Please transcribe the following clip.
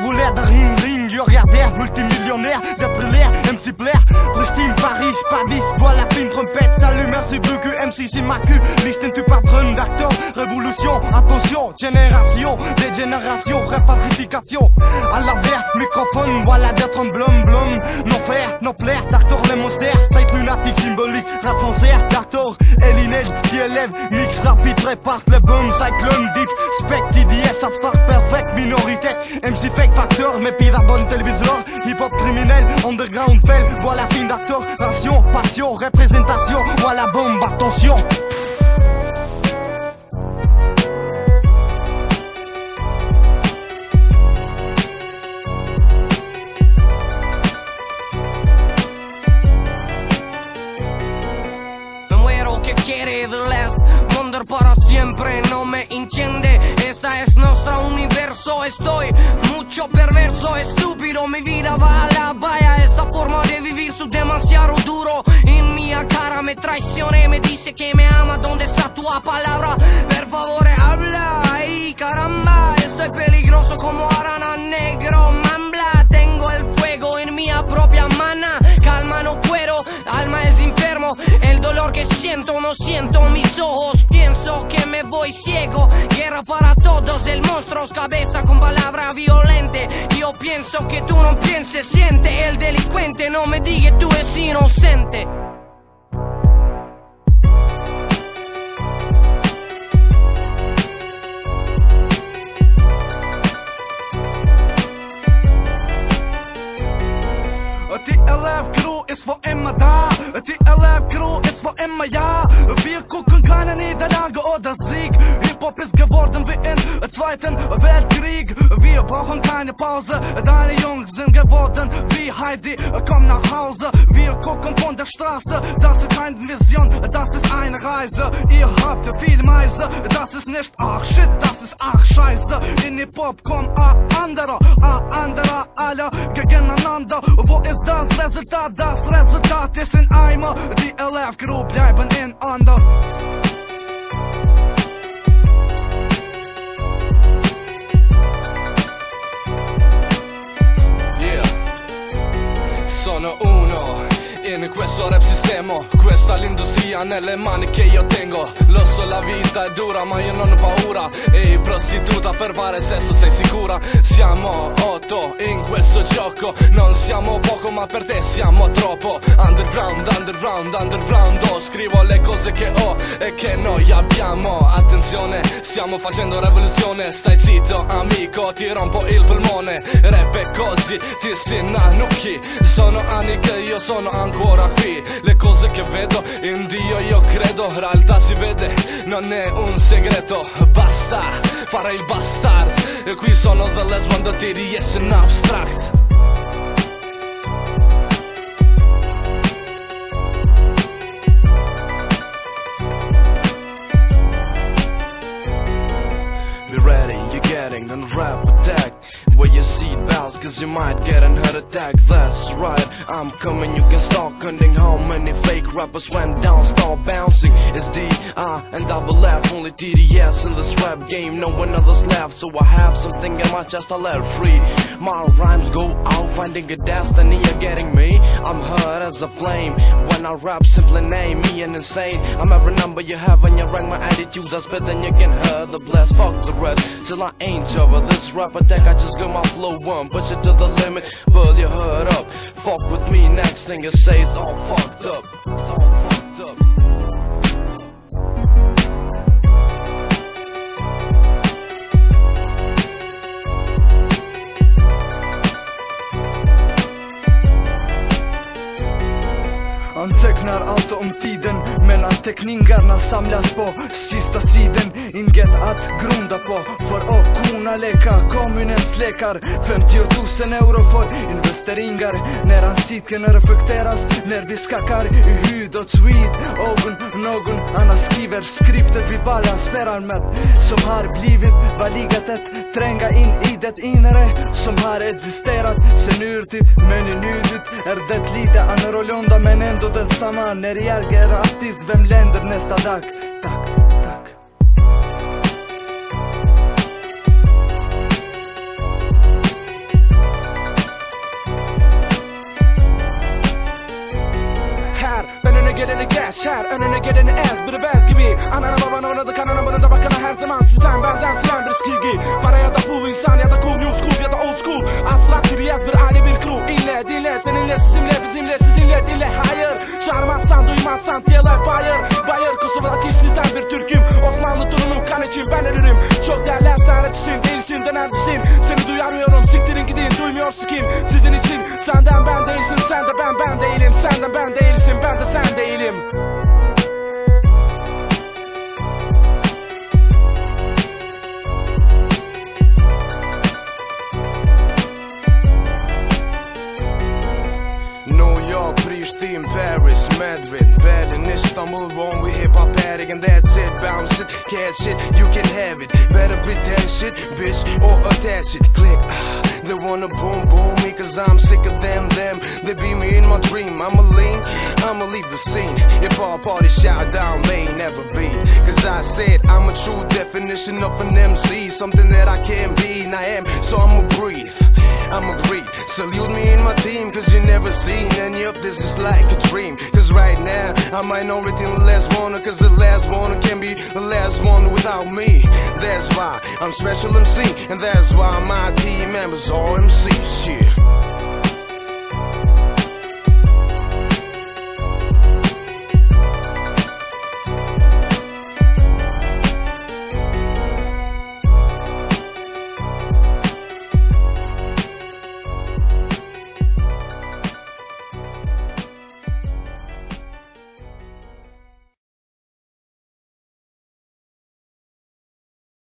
vos leder ring ring där, multimillionnaire D'être l'air, MC Blair Pristine, Paris, Paris Bois la fine trompette Salut, merci beaucoup MC c'est ma cul Listen tu patron d'acteur Révolution, attention Génération, des générations Répartification À la microphone Voilà d'être un blum blum Nos frères, nos plaires D'acteur les monsters Straight lunatique symbolique Rap français, d'acteur Elinège, qui élève Mix rapide, réparte les bombes Cyclone, diff, spec, TDS Abstract, perfect, minorité MC fake, facteur Mais pire dans le téléviseur Hip-hop criminel, underground, fail Voilà fin d'acteur, ration, passion, représentation Voilà bombe, attention siempre no me entiende Esta es nuestro universo Estoy mucho perverso, estúpido. Mi vida va a la valla Esta forma de vivir su demasiado duro. En mi cara me traiciona Me dice que me ama. ¿Dónde está tu palabra? Per favore habla Ay caramba. Estoy peligroso como arana negro Mambla. Tengo el fuego en mi propia mana. Calma no puedo. Alma es enfermo. El dolor que siento no siento mis ojos voy ciego. Guerra para todos El monstruo cabeza con palabra violente. Yo pienso que tú no pienses Siente. El delincuente No me diga tú es inocente. TLF crew is för Emma da. TLF crew is för Emma keinen Niederlage oder Sieg Hip-Hop ist geworden wie in Zweiten Weltkrieg. Wir brauchen keine Pause. Deine Jungs sind geworden wie Heidi. Komm nach Hause. Wir gucken von der Straße. Das ist keine Vision, das ist eine Reise. Ihr habt viel Meise. Das ist nicht ach shit, das ist ach scheiße. In Hip-Hop kommen a andere A andere alle gegeneinander. Wo ist das Resultat? Das Resultat ist in Eimer. Die LF Crew bleiben in under in questo rap sistema. Questa l'industria nelle mani che io tengo. Lo so la vita è dura ma io non ho paura. Ehi prostituta per fare sesso sei sicura? Siamo otto in questo gioco. Non siamo poco ma per te siamo troppo. Underground, underground, underground. Oh, Scrivo le cose che ho e che noi abbiamo. Attenzione, stiamo facendo rivoluzione Stai zitto amico, ti rompo il polmone. Rap è così, ti si nanucchi Sono anni che io sono ancora qui. Le cose che vedo in Dio io credo. Realtà si vede, non è un segreto. Basta fare il bastard. E qui sono the last one, the TDS in abstract you might get an heart attack That's right, I'm coming, you can start counting how many fake rappers went down Start bouncing, it's D-I and double F Only TDS in this rap game, no one others left So I have something in my chest, I let free My rhymes go out, finding a destiny, you're getting me. I'm hurt as a flame. When I rap, simply name me an insane. I'm every number you have and you rank. My attitudes I spit then you can hear the blast. Fuck the rest, till I ain't over this rap attack I just got my flow on, push it to the limit. Pull your hood up, fuck with me Next thing you say is all fucked up anteckningarna samlas på sista sidan. Inget att grunda på. För att kunna leka kommunens lekar. 50 000 euro för investeringar. När ansikten reflekteras När vi skakar i hud och tweed. Ögon, någon annan skriver skriptet. Vi bara spelar med Som har blivit valigat. Ett Tränga in i det inre Som har existerat. Sen urtid Men i nutid är det lite annorlunda. Men ändå detsamma När jag är artist, vem tender në stadak Her ben öne geleni geç Her önüne geleni ez Biri bez gibi? Anana babana oynadı kanana bana da bakana her zaman Sizden benden silen bir skilgi Para ya da pul insan ya da cool new school ya da old school. Abstrakt bir yaz bir aile bir crew İlle dile seninle sizinle bizimle sizinle dile Hayır çağırmaz duymazsan TLF Bayer Bayer Kosova'daki sizden bir Türk'üm. Osmanlı torunum kan için ben ölürüm. Çok sen rapçisin değilsin dönemcisin Seni duyamıyorum siktirin gidin duymuyorsun kim? Sizin için senden ben değilsin sen de ben ben değilim Sen de New York, Pristin, Paris, Madrid, Berlin, Istanbul, Rome, we hip hop addict and that's it. Bounce it, cash it, you can have it. Better pretend shit, bitch, or attach it. Click. ah, They wanna boom boom me cause I'm sick of them, them. They be me in my dream. I'ma lean, I'ma leave the scene. If all party shout down, may never be. Cause I said I'm a true definition of an MC. Something that I can't be, and I am, so I'ma breathe. I'm agreed. Salute me cause you never seen any of this is like a dream. Cause right now, I might know everything the last one, cause the last one can be the last one without me. That's why I'm special MC, and that's why my team members are.